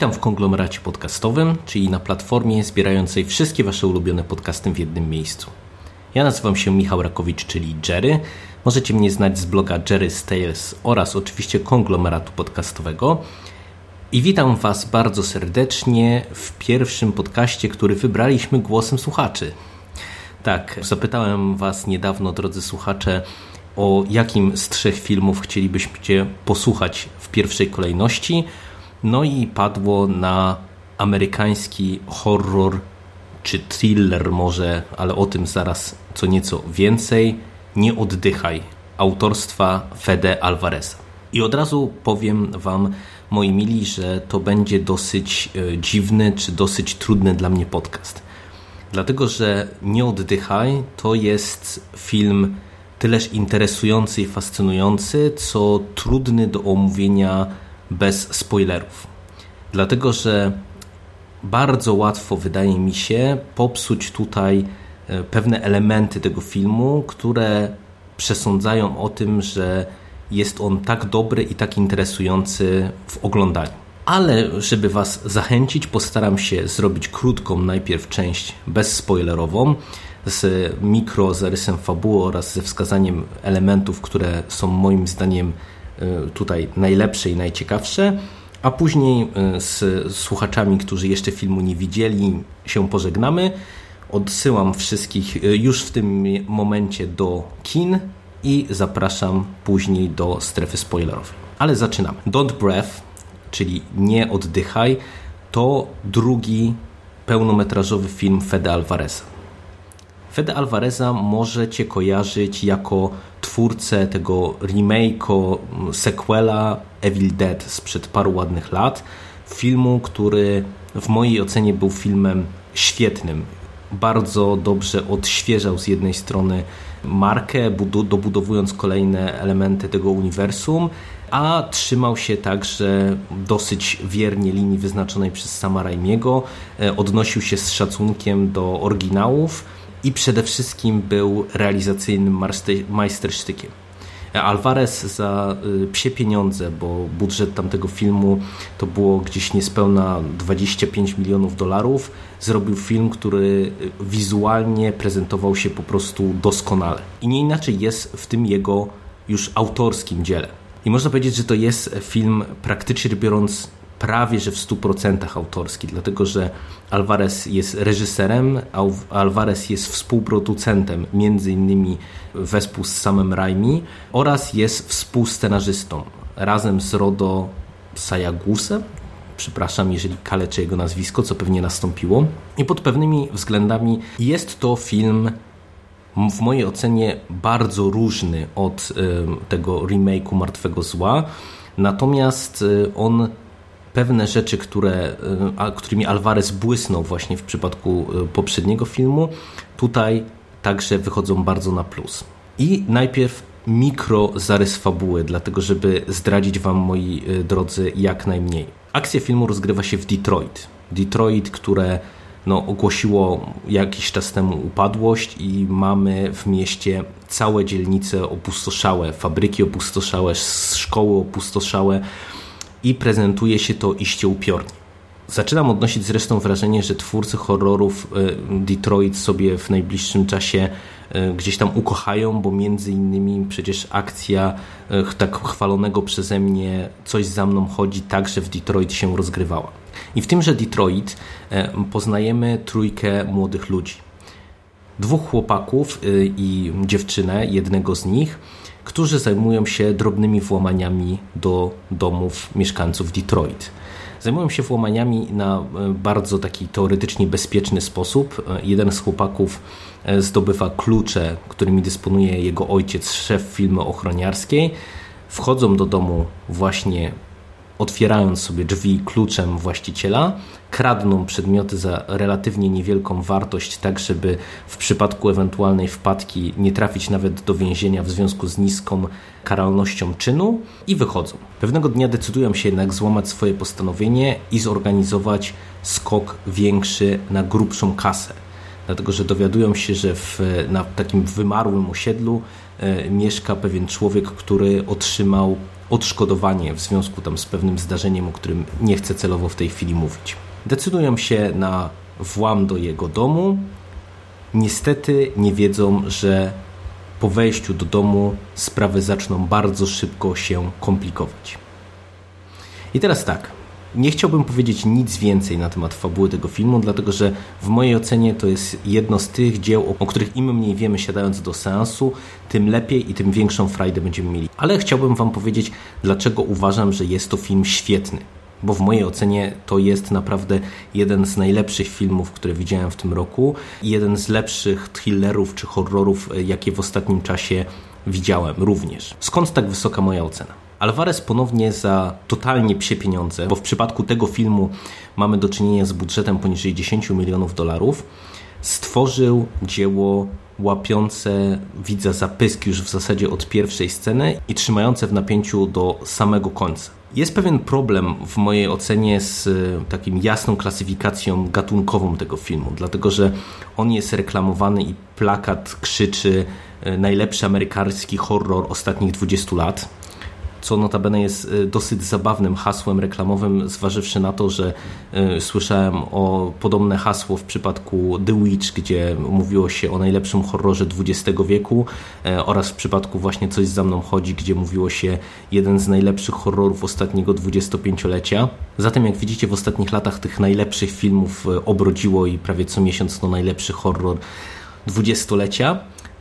Witam w konglomeracie podcastowym, czyli na platformie zbierającej wszystkie Wasze ulubione podcasty w jednym miejscu. Ja nazywam się Michał Rakowicz, czyli Jerry. Możecie mnie znać z bloga Jerry's Tales oraz oczywiście konglomeratu podcastowego. I witam Was bardzo serdecznie w pierwszym podcaście, który wybraliśmy głosem słuchaczy. Tak, zapytałem Was niedawno, drodzy słuchacze, o jakim z trzech filmów chcielibyście posłuchać w pierwszej kolejności. No i padło na amerykański horror czy thriller może, ale o tym zaraz co nieco więcej. Nie oddychaj autorstwa Fede Alvareza. I od razu powiem Wam, moi mili, że to będzie dosyć e, dziwny czy dosyć trudny dla mnie podcast. Dlatego, że Nie oddychaj to jest film tyleż interesujący i fascynujący, co trudny do omówienia bez spoilerów. Dlatego, że bardzo łatwo wydaje mi się popsuć tutaj e, pewne elementy tego filmu, które przesądzają o tym, że jest on tak dobry i tak interesujący w oglądaniu. Ale żeby Was zachęcić, postaram się zrobić krótką najpierw część bezspoilerową z mikro zarysem fabuły oraz ze wskazaniem elementów, które są moim zdaniem tutaj najlepsze i najciekawsze, a później e, z słuchaczami, którzy jeszcze filmu nie widzieli, się pożegnamy. Odsyłam wszystkich e, już w tym momencie do kin i zapraszam później do strefy spoilerowej. Ale zaczynamy. Don't Breath, czyli Nie oddychaj, to drugi pełnometrażowy film Fede Alvareza. Fede Alvareza możecie kojarzyć jako twórcę tego remake'u, sequela Evil Dead sprzed paru ładnych lat. Filmu, który w mojej ocenie był filmem świetnym. Bardzo dobrze odświeżał z jednej strony markę, dobudowując kolejne elementy tego uniwersum, a trzymał się także dosyć wiernie linii wyznaczonej przez sama Raimiego. Odnosił się z szacunkiem do oryginałów i przede wszystkim był realizacyjnym majstersztykiem. Alvarez za y, psie pieniądze, bo budżet tamtego filmu to było gdzieś niespełna 25 milionów dolarów, zrobił film, który wizualnie prezentował się po prostu doskonale. I nie inaczej jest w tym jego już autorskim dziele. I można powiedzieć, że to jest film praktycznie biorąc prawie że w 100% autorski, dlatego że Alvarez jest reżyserem, Alvarez jest współproducentem, między innymi wespół z samym Raimi oraz jest współscenarzystą razem z Rodo Sayagusem, przepraszam, jeżeli kaleczę jego nazwisko, co pewnie nastąpiło. I pod pewnymi względami jest to film w mojej ocenie bardzo różny od tego remake'u Martwego Zła. Natomiast y, on pewne rzeczy, które, y, którymi Alvarez błysnął właśnie w przypadku poprzedniego filmu, tutaj także wychodzą bardzo na plus. I najpierw mikro zarys fabuły, dlatego żeby zdradzić Wam, moi drodzy, jak najmniej. Akcja filmu rozgrywa się w Detroit. Detroit, które no, ogłosiło jakiś czas temu upadłość i mamy w mieście całe dzielnice opustoszałe, fabryki opustoszałe, szkoły opustoszałe i prezentuje się to iście upiornie. Zaczynam odnosić zresztą wrażenie, że twórcy horrorów Detroit sobie w najbliższym czasie gdzieś tam ukochają, bo między innymi przecież akcja tak chwalonego przeze mnie Coś za mną chodzi także w Detroit się rozgrywała. I w tymże Detroit poznajemy trójkę młodych ludzi. Dwóch chłopaków i dziewczynę, jednego z nich, którzy zajmują się drobnymi włamaniami do domów mieszkańców Detroit. Zajmują się włamaniami na e, bardzo taki teoretycznie bezpieczny sposób. E, jeden z chłopaków e, zdobywa klucze, którymi dysponuje jego ojciec, szef firmy ochroniarskiej. Wchodzą do domu właśnie otwierając sobie drzwi kluczem właściciela, kradną przedmioty za relatywnie niewielką wartość, tak żeby w przypadku ewentualnej wpadki nie trafić nawet do więzienia w związku z niską karalnością czynu i wychodzą. Pewnego dnia decydują się jednak złamać swoje postanowienie i zorganizować skok większy na grubszą kasę. Dlatego, że dowiadują się, że w, na takim wymarłym osiedlu e, mieszka pewien człowiek, który otrzymał odszkodowanie w związku tam z pewnym zdarzeniem, o którym nie chcę celowo w tej chwili mówić. Decydują się na włam do jego domu. Niestety nie wiedzą, że po wejściu do domu sprawy zaczną bardzo szybko się komplikować. I teraz tak. Nie chciałbym powiedzieć nic więcej na temat fabuły tego filmu, dlatego że w mojej ocenie to jest jedno z tych dzieł, o których im mniej wiemy siadając do seansu, tym lepiej i tym większą frajdę będziemy mieli. Ale chciałbym Wam powiedzieć, dlaczego uważam, że jest to film świetny. Bo w mojej ocenie to jest naprawdę jeden z najlepszych filmów, które widziałem w tym roku i jeden z lepszych thrillerów czy horrorów, jakie w ostatnim czasie widziałem również. Skąd tak wysoka moja ocena? Alvarez ponownie za totalnie psie pieniądze, bo w przypadku tego filmu mamy do czynienia z budżetem poniżej 10 milionów dolarów, stworzył dzieło łapiące widza zapyski już w zasadzie od pierwszej sceny i trzymające w napięciu do samego końca. Jest pewien problem w mojej ocenie z e, takim jasną klasyfikacją gatunkową tego filmu, dlatego że on jest reklamowany i plakat krzyczy e, najlepszy amerykański horror ostatnich 20 lat co notabene jest y, dosyć zabawnym hasłem reklamowym, zważywszy na to, że y, słyszałem o podobne hasło w przypadku The Witch, gdzie mówiło się o najlepszym horrorze XX wieku e, oraz w przypadku właśnie Coś za mną chodzi, gdzie mówiło się jeden z najlepszych horrorów ostatniego dwudziestopięciolecia. Zatem jak widzicie w ostatnich latach tych najlepszych filmów e, obrodziło i prawie co miesiąc to najlepszy horror dwudziestolecia.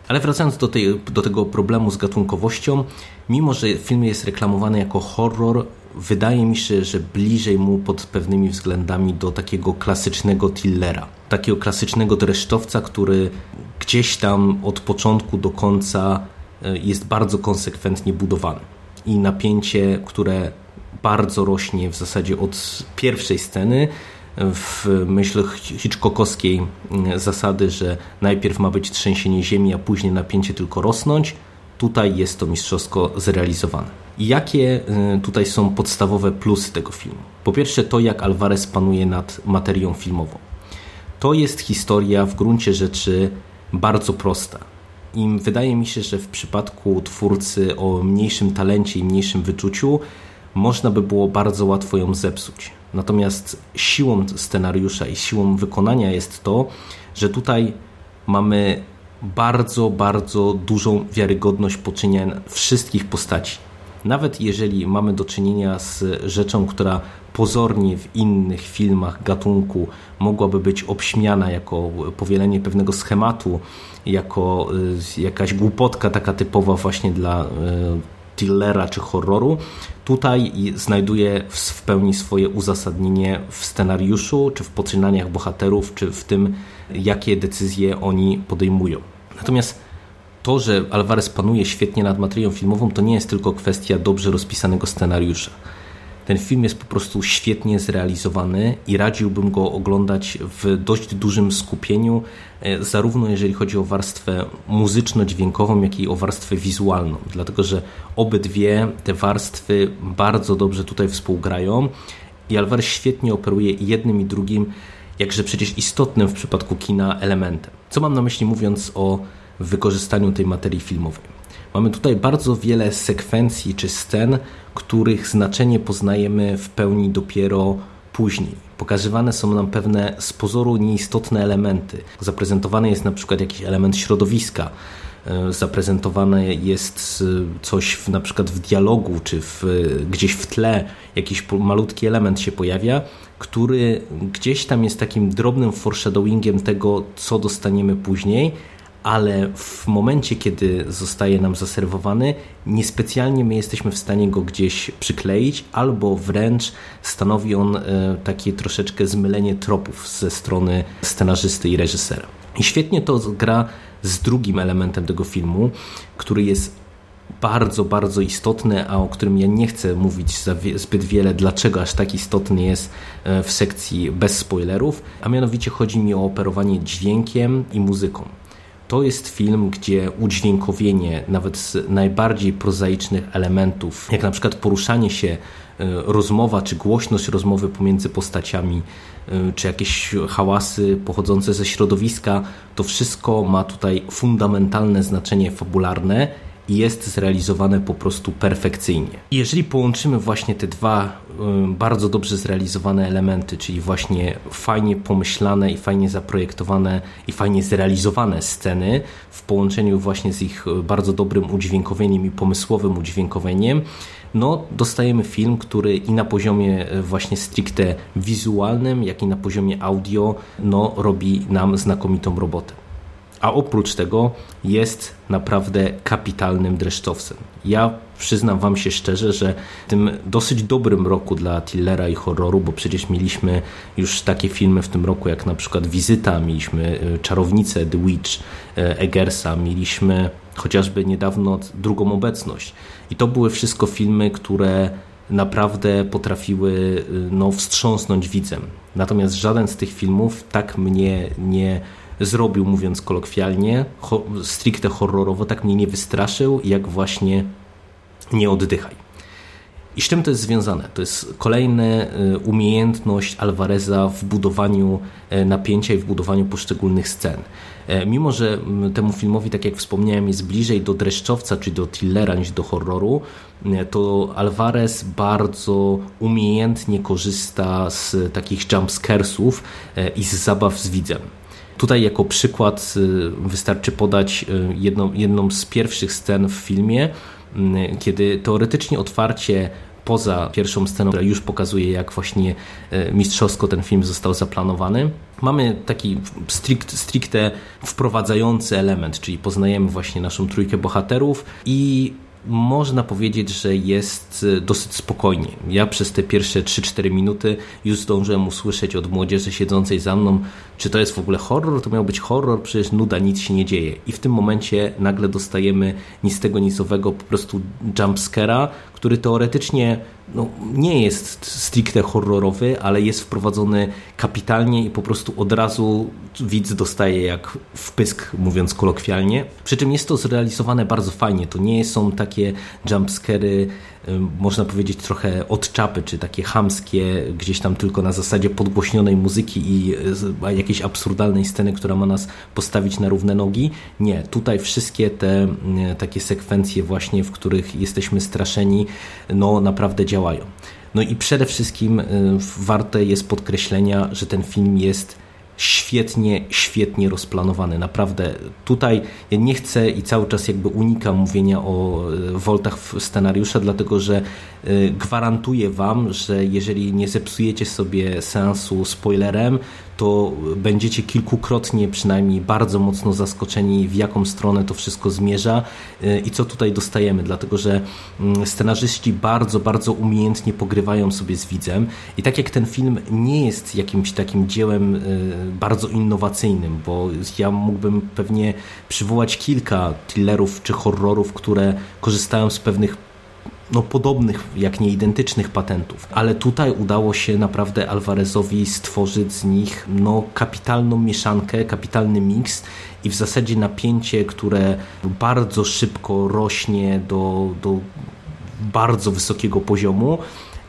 Ale wracając do, tej, do tego problemu z gatunkowością, mimo że film jest reklamowany jako horror, wydaje mi się, że bliżej mu pod pewnymi względami do takiego klasycznego thrillera. Takiego klasycznego dreszczowca, który gdzieś tam od początku do końca e, jest bardzo konsekwentnie budowany. I napięcie, które bardzo rośnie w zasadzie od pierwszej sceny, w myśl Hitchcockowskiej mm, zasady, że najpierw ma być trzęsienie ziemi, a później napięcie tylko rosnąć, tutaj jest to mistrzowsko zrealizowane. I jakie y, tutaj są podstawowe plusy tego filmu? Po pierwsze to, jak Alvarez panuje nad materią filmową. To jest historia w gruncie rzeczy bardzo prosta. I wydaje mi się, że w przypadku twórcy o mniejszym talencie i mniejszym wyczuciu można by było bardzo łatwo ją zepsuć. Natomiast siłą scenariusza i siłą wykonania jest to, że tutaj mamy bardzo, bardzo dużą wiarygodność poczynień wszystkich postaci. Nawet jeżeli mamy do czynienia z rzeczą, która pozornie w innych filmach gatunku mogłaby być obśmiana jako powielenie pewnego schematu, jako y, jakaś głupotka taka typowa właśnie dla y, thrillera czy horroru, tutaj znajduje w pełni swoje uzasadnienie w scenariuszu, czy w poczynaniach bohaterów, czy w tym, jakie decyzje oni podejmują. Natomiast to, że Alvarez panuje świetnie nad materią filmową, to nie jest tylko kwestia dobrze rozpisanego scenariusza. Ten film jest po prostu świetnie zrealizowany i radziłbym go oglądać w dość dużym skupieniu, e, zarówno jeżeli chodzi o warstwę muzyczno-dźwiękową, jak i o warstwę wizualną, dlatego że obydwie te warstwy bardzo dobrze tutaj współgrają i Alvarez świetnie operuje jednym i drugim, jakże przecież istotnym w przypadku kina elementem. Co mam na myśli mówiąc o wykorzystaniu tej materii filmowej? Mamy tutaj bardzo wiele sekwencji czy scen, których znaczenie poznajemy w pełni dopiero później. Pokazywane są nam pewne z pozoru nieistotne elementy. Zaprezentowany jest na przykład jakiś element środowiska, e, zaprezentowane jest coś w, na przykład w dialogu, czy w, gdzieś w tle jakiś malutki element się pojawia, który gdzieś tam jest takim drobnym foreshadowingiem tego, co dostaniemy później, ale w momencie, kiedy zostaje nam zaserwowany, niespecjalnie my jesteśmy w stanie go gdzieś przykleić, albo wręcz stanowi on e, takie troszeczkę zmylenie tropów ze strony scenarzysty i reżysera. I świetnie to gra z drugim elementem tego filmu, który jest bardzo, bardzo istotny, a o którym ja nie chcę mówić zbyt wiele, dlaczego aż tak istotny jest e, w sekcji bez spoilerów, a mianowicie chodzi mi o operowanie dźwiękiem i muzyką. To jest film, gdzie udźwiękowienie nawet najbardziej prozaicznych elementów, jak na przykład poruszanie się, e, rozmowa czy głośność rozmowy pomiędzy postaciami, e, czy jakieś hałasy pochodzące ze środowiska, to wszystko ma tutaj fundamentalne znaczenie fabularne jest zrealizowane po prostu perfekcyjnie. jeżeli połączymy właśnie te dwa y, bardzo dobrze zrealizowane elementy, czyli właśnie fajnie pomyślane i fajnie zaprojektowane i fajnie zrealizowane sceny w połączeniu właśnie z ich y, bardzo dobrym udźwiękowieniem i pomysłowym udźwiękowieniem, no dostajemy film, który i na poziomie y, właśnie stricte wizualnym, jak i na poziomie audio, no robi nam znakomitą robotę a oprócz tego jest naprawdę kapitalnym dreszczowcem. Ja przyznam Wam się szczerze, że w tym dosyć dobrym roku dla thrillera i horroru, bo przecież mieliśmy już takie filmy w tym roku jak na przykład Wizyta, mieliśmy e, Czarownicę, The Witch, e, Eggersa, mieliśmy chociażby niedawno Drugą Obecność. I to były wszystko filmy, które naprawdę potrafiły e, no, wstrząsnąć widzem. Natomiast żaden z tych filmów tak mnie nie zrobił, mówiąc kolokwialnie, ho stricte horrorowo, tak mnie nie wystraszył, jak właśnie Nie oddychaj. I z czym to jest związane? To jest kolejna y, umiejętność Alvareza w budowaniu y, napięcia i w budowaniu poszczególnych scen. E, mimo, że temu filmowi, tak jak wspomniałem, jest bliżej do dreszczowca czy do thrillera niż do horroru, y, to Alvarez bardzo umiejętnie korzysta z takich jumpscaresów i z zabaw z widzem. Tutaj jako przykład y, wystarczy podać y, jedną, jedną z pierwszych scen w filmie, y, kiedy teoretycznie otwarcie poza pierwszą sceną, która już pokazuje, jak właśnie mistrzowsko ten film został zaplanowany. Mamy taki strict, stricte wprowadzający element, czyli poznajemy właśnie naszą trójkę bohaterów i można powiedzieć, że jest e, dosyć spokojnie. Ja przez te pierwsze 3-4 minuty już zdążyłem usłyszeć od młodzieży siedzącej za mną, czy to jest w ogóle horror, to miał być horror, przecież nuda, nic się nie dzieje. I w tym momencie nagle dostajemy nic tego nicowego, po prostu jumpscare'a, który teoretycznie no, nie jest stricte horrorowy, ale jest wprowadzony kapitalnie i po prostu od razu widz dostaje jak wpysk, mówiąc kolokwialnie. Przy czym jest to zrealizowane bardzo fajnie. To nie są takie jumpscary można powiedzieć trochę od czapy, czy takie hamskie, gdzieś tam tylko na zasadzie podgłośnionej muzyki i jakiejś absurdalnej sceny, która ma nas postawić na równe nogi. Nie, tutaj wszystkie te takie sekwencje właśnie, w których jesteśmy straszeni, no naprawdę działają. No i przede wszystkim warte jest podkreślenia, że ten film jest świetnie, świetnie rozplanowany. Naprawdę tutaj ja nie chcę i cały czas jakby unikam mówienia o e, woltach w scenariusza, dlatego że e, gwarantuję Wam, że jeżeli nie zepsujecie sobie sensu spoilerem, to będziecie kilkukrotnie przynajmniej bardzo mocno zaskoczeni, w jaką stronę to wszystko zmierza y, i co tutaj dostajemy, dlatego że mm, scenarzyści bardzo, bardzo umiejętnie pogrywają sobie z widzem. I tak jak ten film nie jest jakimś takim dziełem y, bardzo innowacyjnym, bo ja mógłbym pewnie przywołać kilka thrillerów czy horrorów, które korzystają z pewnych no, podobnych, jak nie identycznych patentów, ale tutaj udało się naprawdę Alvarezowi stworzyć z nich no, kapitalną mieszankę, kapitalny miks i w zasadzie napięcie, które bardzo szybko rośnie do, do bardzo wysokiego poziomu.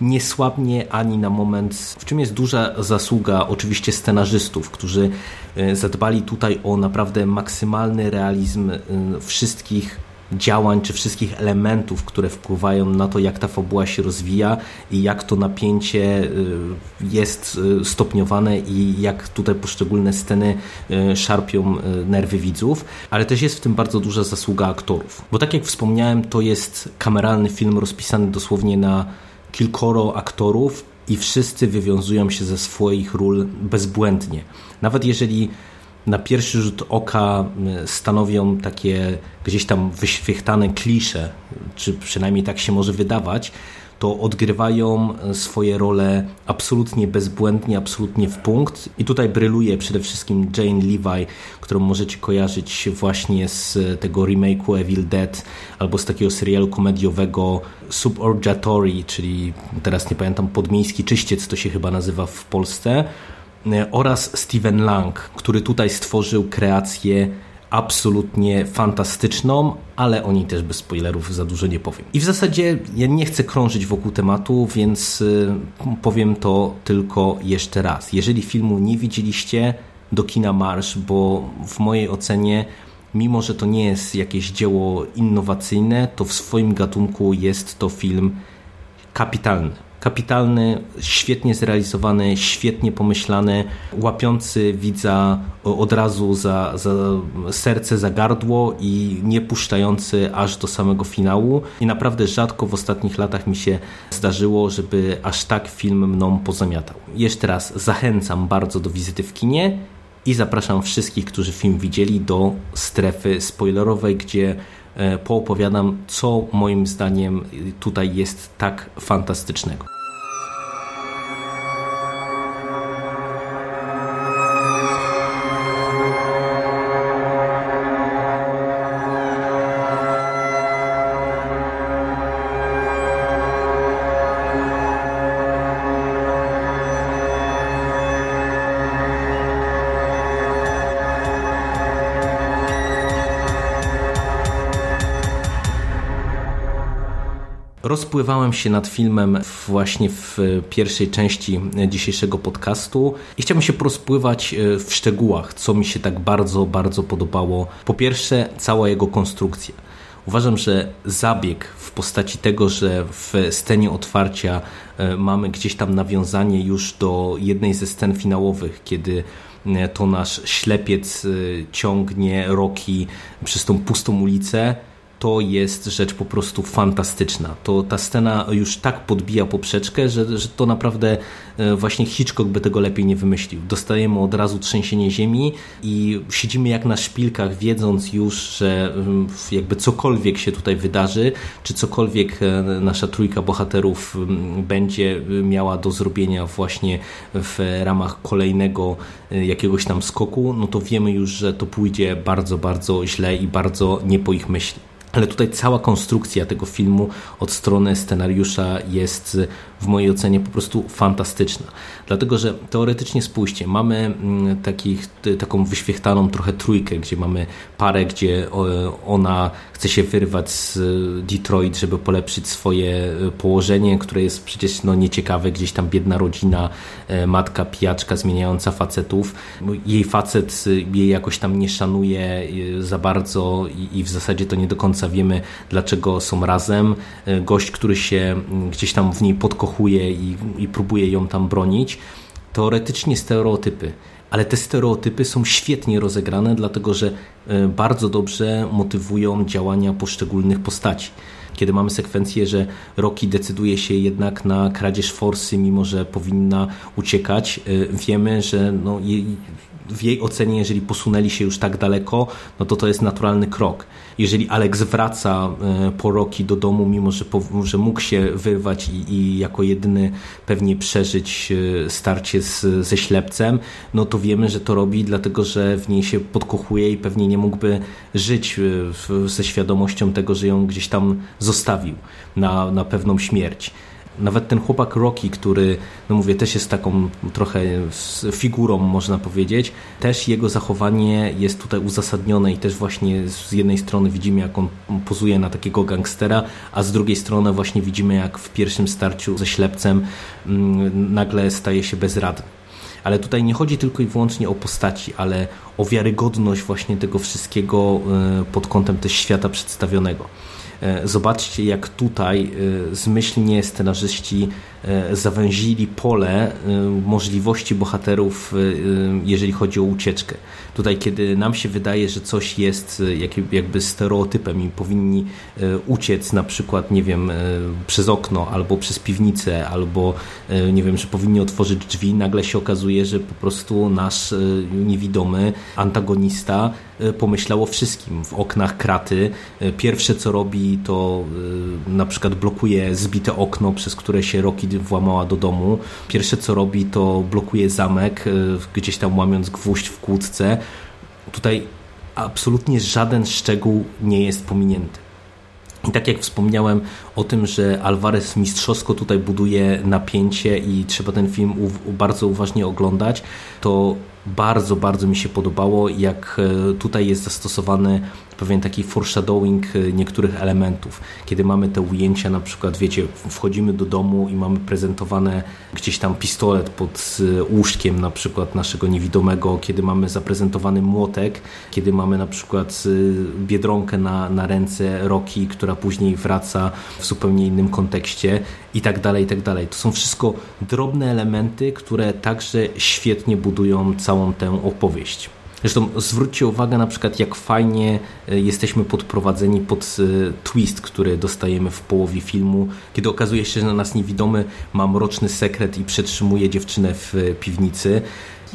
Nie słabnie ani na moment, w czym jest duża zasługa oczywiście scenarzystów, którzy e, zadbali tutaj o naprawdę maksymalny realizm e, wszystkich działań, czy wszystkich elementów, które wpływają na to, jak ta fabuła się rozwija i jak to napięcie y, jest y, stopniowane i jak tutaj poszczególne sceny y, szarpią nerwy widzów, ale też jest w tym bardzo duża zasługa aktorów. Bo tak jak wspomniałem, to jest kameralny film rozpisany dosłownie na kilkoro aktorów i wszyscy wywiązują się ze swoich ról bezbłędnie. Nawet jeżeli na pierwszy rzut oka stanowią takie gdzieś tam wyświechtane klisze, czy przynajmniej tak się może wydawać, to odgrywają swoje role absolutnie bezbłędnie, absolutnie w punkt. I tutaj bryluje przede wszystkim Jane Levi, którą możecie kojarzyć właśnie z tego remake'u Evil Dead albo z takiego serialu komediowego Suborgatory, czyli teraz nie pamiętam, Podmiejski Czyściec to się chyba nazywa w Polsce oraz Steven Lang, który tutaj stworzył kreację absolutnie fantastyczną, ale o niej też bez spoilerów za dużo nie powiem. I w zasadzie ja nie chcę krążyć wokół tematu, więc y, powiem to tylko jeszcze raz. Jeżeli filmu nie widzieliście, do kina marsz, bo w mojej ocenie mimo że to nie jest jakieś dzieło innowacyjne, to w swoim gatunku jest to film kapitalny kapitalny, świetnie zrealizowany, świetnie pomyślany, łapiący widza od razu za, za serce, za gardło i nie puszczający aż do samego finału. I naprawdę rzadko w ostatnich latach mi się zdarzyło, żeby aż tak film mną pozamiatał. Jeszcze raz zachęcam bardzo do wizyty w kinie i zapraszam wszystkich, którzy film widzieli do strefy spoilerowej, gdzie poopowiadam, co moim zdaniem tutaj jest tak fantastycznego. Rozpływałem się nad filmem właśnie w pierwszej części dzisiejszego podcastu i chciałbym się porozpływać e, w szczegółach, co mi się tak bardzo, bardzo podobało. Po pierwsze, cała jego konstrukcja. Uważam, że zabieg w postaci tego, że w scenie otwarcia e, mamy gdzieś tam nawiązanie już do jednej ze scen finałowych, kiedy e, to nasz ślepiec ciągnie Roki przez tą pustą ulicę to jest rzecz po prostu fantastyczna. To ta scena już tak podbija poprzeczkę, że, że to naprawdę e, właśnie Hitchcock by tego lepiej nie wymyślił. Dostajemy od razu trzęsienie ziemi i siedzimy jak na szpilkach, wiedząc już, że mm, jakby cokolwiek się tutaj wydarzy, czy cokolwiek e, nasza trójka bohaterów mm, będzie miała do zrobienia właśnie w ramach kolejnego e, jakiegoś tam skoku, no to wiemy już, że to pójdzie bardzo, bardzo źle i bardzo nie po ich myśli. Ale tutaj cała konstrukcja tego filmu od strony scenariusza jest w mojej ocenie po prostu fantastyczna. Dlatego, że teoretycznie spójrzcie, mamy mm, takich, taką wyświechtaną trochę trójkę, gdzie mamy parę, gdzie ona chce się wyrwać z Detroit, żeby polepszyć swoje e, położenie, które jest przecież no, nieciekawe, gdzieś tam biedna rodzina, e, matka, pijaczka zmieniająca facetów. Jej facet e, jej jakoś tam nie szanuje za bardzo i w zasadzie to nie do końca wiemy, dlaczego są razem. Gość, który się gdzieś tam w niej podkochuje i, i próbuje ją tam bronić. Teoretycznie stereotypy, ale te stereotypy są świetnie rozegrane, dlatego że e, bardzo dobrze motywują działania poszczególnych postaci. Kiedy mamy sekwencję, że Rocky decyduje się jednak na kradzież forsy, mimo że powinna uciekać, e, wiemy, że no, w jej ocenie, jeżeli posunęli się już tak daleko, no to to jest naturalny krok. Jeżeli Alex wraca e, po Roki do domu, mimo że, że mógł się wyrwać i, i, jako jedyny pewnie przeżyć e, starcie z, ze ślepcem, no to wiemy, że to robi dlatego, że w niej się podkochuje i pewnie nie mógłby żyć e, ze świadomością tego, że ją gdzieś tam zostawił na, na pewną śmierć. Nawet ten chłopak Rocky, który, no mówię, też jest taką trochę figurą, można powiedzieć, też jego zachowanie jest tutaj uzasadnione i też właśnie z jednej strony widzimy, jak on pozuje na takiego gangstera, a z drugiej strony właśnie widzimy, jak w pierwszym starciu ze ślepcem mm, nagle staje się bezradny. Ale tutaj nie chodzi tylko i wyłącznie o postaci, ale o wiarygodność właśnie tego wszystkiego pod kątem też świata przedstawionego. E, zobaczcie, jak tutaj e, zmyślnie scenarzyści e, zawęzili pole możliwości bohaterów, jeżeli chodzi o ucieczkę. Tutaj, kiedy nam się wydaje, że coś jest jakby stereotypem i powinni uciec na przykład, nie wiem, przez okno albo przez piwnicę, albo nie wiem, że powinni otworzyć drzwi, nagle się okazuje, że po prostu nasz niewidomy antagonista pomyślał o wszystkim. W oknach kraty. Pierwsze co robi to y, na przykład blokuje zbite okno, przez które się Rocky włamała do domu. Pierwsze co robi to blokuje zamek, gdzieś tam łamiąc gwóźdź w kłódce. Tutaj absolutnie żaden szczegół nie jest pominięty. I tak jak wspomniałem o tym, że Alvarez mistrzowsko tutaj buduje napięcie i trzeba ten film bardzo uważnie oglądać, to bardzo, bardzo mi się podobało, jak e, tutaj jest zastosowany pewien taki foreshadowing e, niektórych elementów. Kiedy mamy te ujęcia, na przykład, wiecie, wchodzimy do domu i mamy prezentowane gdzieś tam pistolet pod e, łóżkiem, na przykład naszego niewidomego, kiedy mamy zaprezentowany młotek, kiedy mamy na przykład biedronkę na, na ręce Roki, która później wraca w zupełnie innym kontekście i tak dalej, i tak dalej. To są wszystko drobne elementy, które także świetnie budują całą tę opowieść. Zresztą zwróćcie uwagę na przykład, jak fajnie e, jesteśmy podprowadzeni pod e, twist, który dostajemy w połowie filmu, kiedy okazuje się, że na nas niewidomy ma mroczny sekret i przetrzymuje dziewczynę w e, piwnicy.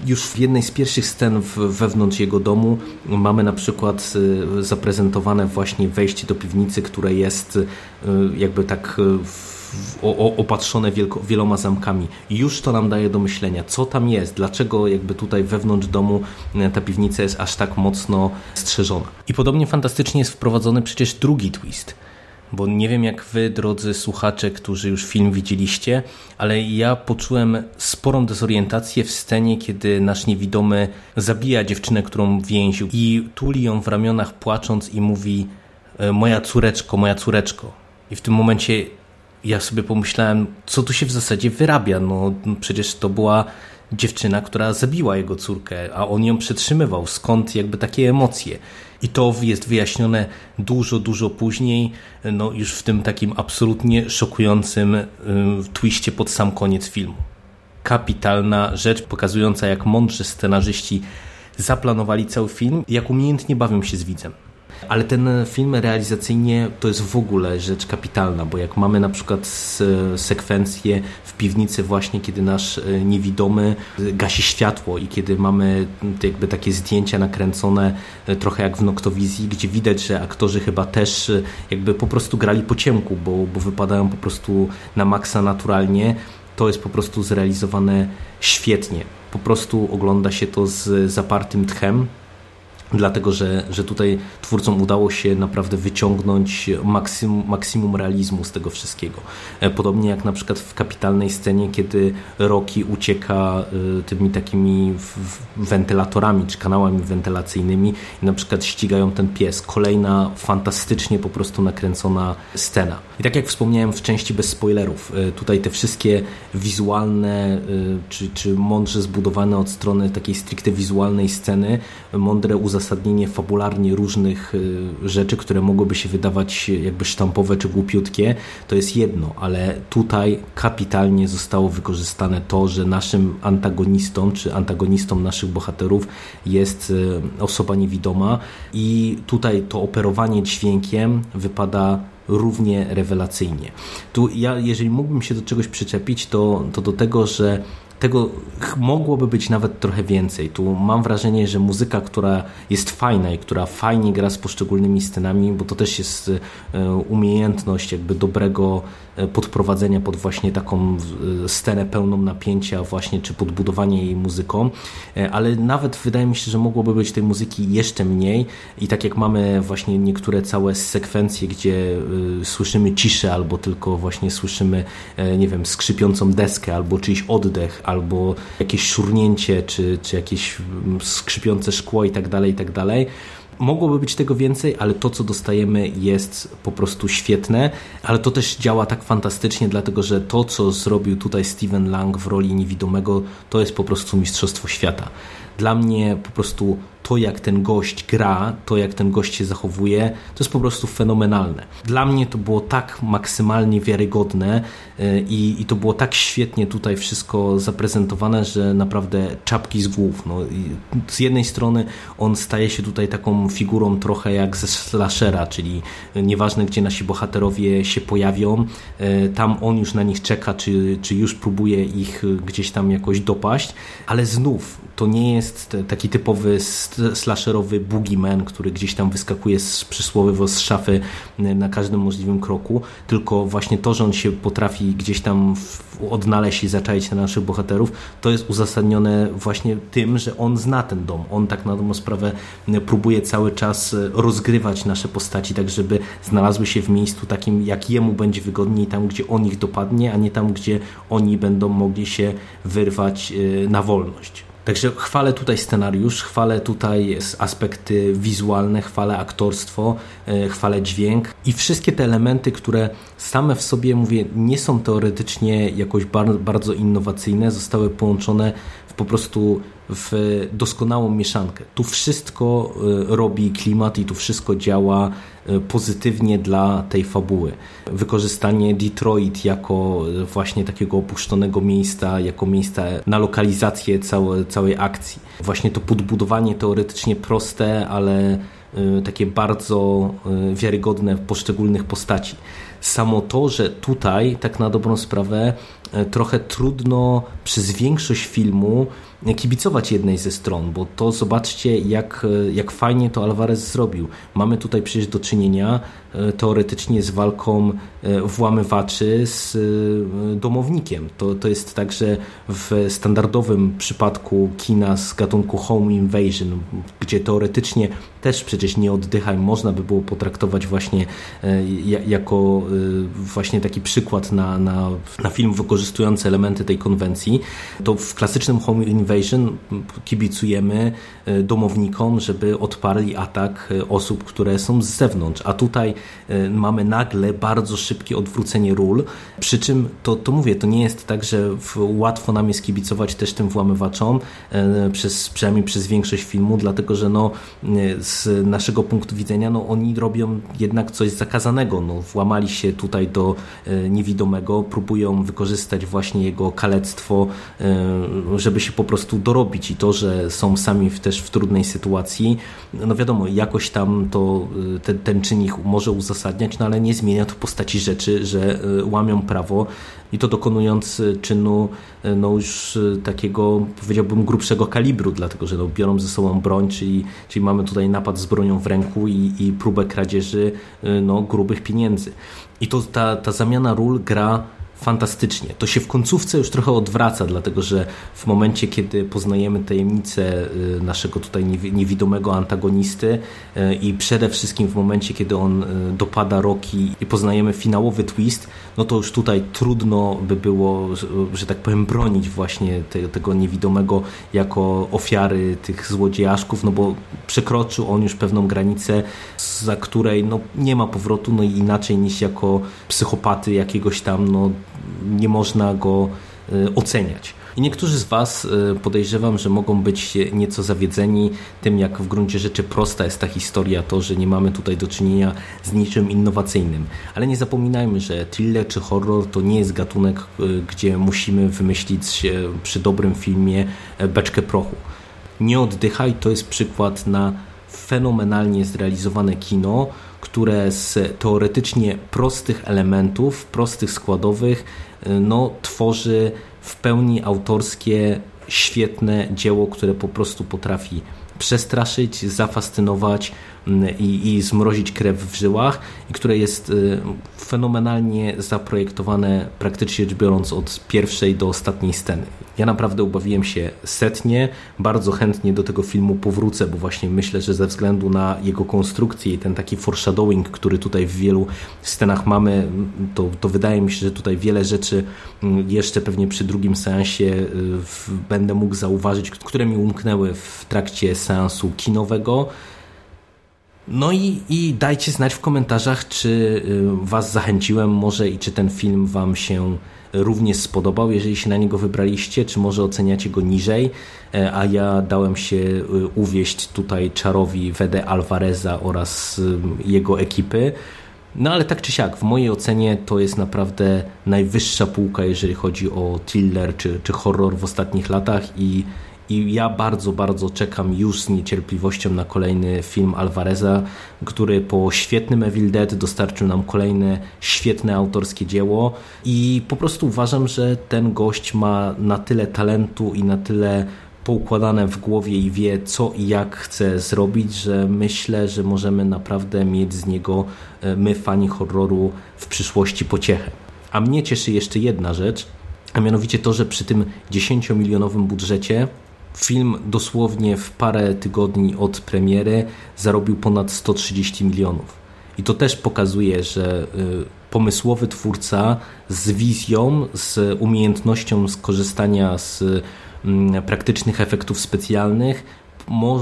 Już w jednej z pierwszych scen wewnątrz jego domu mamy na przykład zaprezentowane właśnie wejście do piwnicy, które jest jakby tak w opatrzone wielko, wieloma zamkami. Już to nam daje do myślenia, co tam jest, dlaczego jakby tutaj wewnątrz domu e, ta piwnica jest aż tak mocno strzeżona. I podobnie fantastycznie jest wprowadzony przecież drugi twist bo nie wiem jak wy, drodzy słuchacze, którzy już film widzieliście, ale ja poczułem sporą dezorientację w scenie, kiedy nasz niewidomy zabija dziewczynę, którą więził i tuli ją w ramionach płacząc i mówi e, moja córeczko, moja córeczko. I w tym momencie ja sobie pomyślałem, co tu się w zasadzie wyrabia. No przecież to była dziewczyna, która zabiła jego córkę, a on ją przetrzymywał. Skąd jakby takie emocje? I to jest wyjaśnione dużo, dużo później, no już w tym takim absolutnie szokującym y, twiście pod sam koniec filmu. Kapitalna rzecz pokazująca, jak mądrzy scenarzyści zaplanowali cały film, jak umiejętnie bawią się z widzem. Ale ten film realizacyjnie to jest w ogóle rzecz kapitalna, bo jak mamy na przykład sekwencję w piwnicy właśnie, kiedy nasz e, niewidomy gasi światło i kiedy mamy jakby takie zdjęcia nakręcone e, trochę jak w Noktowizji, gdzie widać, że aktorzy chyba też e, jakby po prostu grali po ciemku, bo, bo wypadają po prostu na maksa naturalnie, to jest po prostu zrealizowane świetnie. Po prostu ogląda się to z zapartym tchem, dlatego że, że tutaj twórcom udało się naprawdę wyciągnąć maksimum realizmu z tego wszystkiego. E, podobnie jak na przykład w kapitalnej scenie, kiedy Rocky ucieka e, tymi takimi wentylatorami czy kanałami wentylacyjnymi i na przykład ścigają ten pies. Kolejna fantastycznie po prostu nakręcona scena. I tak jak wspomniałem w części bez spoilerów, e, tutaj te wszystkie wizualne czy, czy mądrze zbudowane od strony takiej stricte wizualnej sceny, mądre uzasadnienie uzasadnienie fabularnie różnych y, rzeczy, które mogłyby się wydawać jakby sztampowe czy głupiutkie, to jest jedno, ale tutaj kapitalnie zostało wykorzystane to, że naszym antagonistą, czy antagonistą naszych bohaterów jest y, osoba niewidoma i tutaj to operowanie dźwiękiem wypada równie rewelacyjnie. Tu ja, jeżeli mógłbym się do czegoś przyczepić, to, to do tego, że tego mogłoby być nawet trochę więcej. Tu mam wrażenie, że muzyka, która jest fajna i która fajnie gra z poszczególnymi scenami, bo to też jest e, umiejętność jakby dobrego e, podprowadzenia pod właśnie taką e, scenę pełną napięcia właśnie, czy podbudowanie jej muzyką, ale nawet wydaje mi się, że mogłoby być tej muzyki jeszcze mniej i tak jak mamy właśnie niektóre całe sekwencje, gdzie słyszymy ciszę albo tylko właśnie słyszymy, nie wiem, skrzypiącą deskę albo czyjś oddech, albo jakieś szurnięcie, czy, czy jakieś skrzypiące szkło i tak dalej, i tak dalej Mogłoby być tego więcej, ale to, co dostajemy, jest po prostu świetne, ale to też działa tak fantastycznie, dlatego że to, co zrobił tutaj Steven Lang w roli niewidomego, to jest po prostu mistrzostwo świata. Dla mnie po prostu to, jak ten gość gra, to, jak ten gość się zachowuje, to jest po prostu fenomenalne. Dla mnie to było tak maksymalnie wiarygodne y, i, i to było tak świetnie tutaj wszystko zaprezentowane, że naprawdę czapki z głów. No, z jednej strony on staje się tutaj taką figurą trochę jak ze slashera, czyli nieważne gdzie nasi bohaterowie się pojawią, y, tam on już na nich czeka, czy, czy już próbuje ich gdzieś tam jakoś dopaść, ale znów to nie jest taki typowy slasherowy boogeyman, który gdzieś tam wyskakuje z, przysłowiowo z szafy na każdym możliwym kroku, tylko właśnie to, że on się potrafi gdzieś tam odnaleźć i zaczaić na naszych bohaterów, to jest uzasadnione właśnie tym, że on zna ten dom. On tak na dobrą sprawę próbuje cały czas rozgrywać nasze postaci, tak żeby znalazły się w miejscu takim, jak jemu będzie wygodniej, tam gdzie on ich dopadnie, a nie tam, gdzie oni będą mogli się wyrwać na wolność. Także chwalę tutaj scenariusz, chwalę tutaj aspekty wizualne, chwalę aktorstwo, e, chwalę dźwięk i wszystkie te elementy, które same w sobie, mówię, nie są teoretycznie jakoś bardzo innowacyjne, zostały połączone po prostu w doskonałą mieszankę. Tu wszystko e, robi klimat i tu wszystko działa e, pozytywnie dla tej fabuły. Wykorzystanie Detroit jako e, właśnie takiego opuszczonego miejsca, jako miejsca na lokalizację całe, całej akcji. Właśnie to podbudowanie teoretycznie proste, ale takie bardzo wiarygodne poszczególnych postaci. Samo to, że tutaj tak na dobrą sprawę trochę trudno przez większość filmu kibicować jednej ze stron, bo to zobaczcie, jak, jak fajnie to Alvarez zrobił. Mamy tutaj przecież do czynienia e, teoretycznie z walką e, włamywaczy z e, domownikiem. To, to jest tak, że w standardowym przypadku kina z gatunku Home Invasion, gdzie teoretycznie też przecież nie oddychaj, można by było potraktować właśnie jako właśnie taki przykład na, na, na film wykorzystujący elementy tej konwencji, to w klasycznym Home Invasion Kibicujemy e, domownikom, żeby odparli atak e, osób, które są z zewnątrz. A tutaj e, mamy nagle bardzo szybkie odwrócenie ról. Przy czym to, to mówię, to nie jest tak, że łatwo nam jest kibicować też tym włamywaczom, przez, przynajmniej przez większość filmu, dlatego że no, z naszego punktu widzenia no, oni robią jednak coś zakazanego. No, włamali się tutaj do niewidomego, próbują wykorzystać właśnie jego kalectwo, żeby się po prostu prostu dorobić i to, że są sami w, też w trudnej sytuacji, no wiadomo, jakoś tam to y, ten, ten czynnik może uzasadniać, no ale nie zmienia to postaci rzeczy, że y, łamią prawo i to dokonując czynu y, no już takiego powiedziałbym grubszego kalibru, dlatego że no, biorą ze sobą broń, czyli, czyli mamy tutaj napad z bronią w ręku i, i próbę kradzieży no, grubych pieniędzy. I to ta, ta zamiana ról gra fantastycznie. To się w końcówce już trochę odwraca, dlatego że w momencie, kiedy poznajemy tajemnicę y, naszego tutaj niewidomego antagonisty y, i przede wszystkim w momencie, kiedy on y, dopada Roki i poznajemy finałowy twist, no to już tutaj trudno by było, że tak powiem, bronić właśnie te, tego niewidomego jako ofiary tych złodziejaszków, no bo przekroczył on już pewną granicę, za której no, nie ma powrotu, no i inaczej niż jako psychopaty jakiegoś tam no, nie można go e, oceniać. I niektórzy z Was e, podejrzewam, że mogą być nieco zawiedzeni tym, jak w gruncie rzeczy prosta jest ta historia, to, że nie mamy tutaj do czynienia z niczym innowacyjnym. Ale nie zapominajmy, że thriller czy horror to nie jest gatunek, e, gdzie musimy wymyślić przy dobrym filmie beczkę prochu. Nie oddychaj to jest przykład na fenomenalnie zrealizowane kino, które z teoretycznie prostych elementów, prostych składowych, y, no, tworzy w pełni autorskie, świetne dzieło, które po prostu potrafi przestraszyć, zafascynować i, i zmrozić krew w żyłach i które jest y, fenomenalnie zaprojektowane praktycznie rzecz biorąc od pierwszej do ostatniej sceny. Ja naprawdę ubawiłem się setnie, bardzo chętnie do tego filmu powrócę, bo właśnie myślę, że ze względu na jego konstrukcję i ten taki foreshadowing, który tutaj w wielu scenach mamy, to, to wydaje mi się, że tutaj wiele rzeczy mm, jeszcze pewnie przy drugim seansie y, będę mógł zauważyć, które mi umknęły w trakcie seansu kinowego. No i, i dajcie znać w komentarzach, czy y, Was zachęciłem może i czy ten film Wam się również spodobał, jeżeli się na niego wybraliście, czy może oceniacie go niżej, e, a ja dałem się y, uwieść tutaj czarowi Wede Alvareza oraz y, jego ekipy. No ale tak czy siak, w mojej ocenie to jest naprawdę najwyższa półka, jeżeli chodzi o thriller czy, czy horror w ostatnich latach i i ja bardzo, bardzo czekam już z niecierpliwością na kolejny film Alvareza, który po świetnym Evil Dead dostarczył nam kolejne świetne autorskie dzieło i po prostu uważam, że ten gość ma na tyle talentu i na tyle poukładane w głowie i wie co i jak chce zrobić, że myślę, że możemy naprawdę mieć z niego e, my fani horroru w przyszłości pociechę. A mnie cieszy jeszcze jedna rzecz, a mianowicie to, że przy tym 10-milionowym budżecie Film dosłownie w parę tygodni od premiery zarobił ponad 130 milionów. I to też pokazuje, że y, pomysłowy twórca z wizją, z umiejętnością skorzystania z mm, praktycznych efektów specjalnych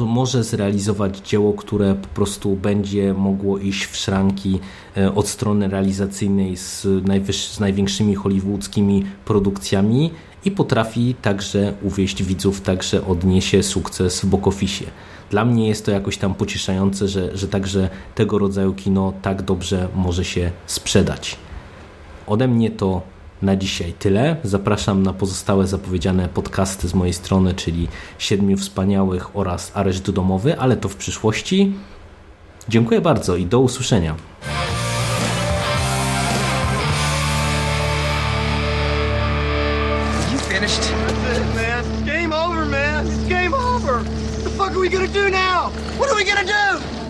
może zrealizować dzieło, które po prostu będzie mogło iść w szranki y, od strony realizacyjnej z, z największymi hollywoodzkimi produkcjami i potrafi także uwieść widzów, także odniesie sukces w bokofisie. Dla mnie jest to jakoś tam pocieszające, że, że także tego rodzaju kino tak dobrze może się sprzedać. Ode mnie to na dzisiaj tyle. Zapraszam na pozostałe zapowiedziane podcasty z mojej strony, czyli Siedmiu Wspaniałych oraz Areszt Domowy, ale to w przyszłości. Dziękuję bardzo i do usłyszenia.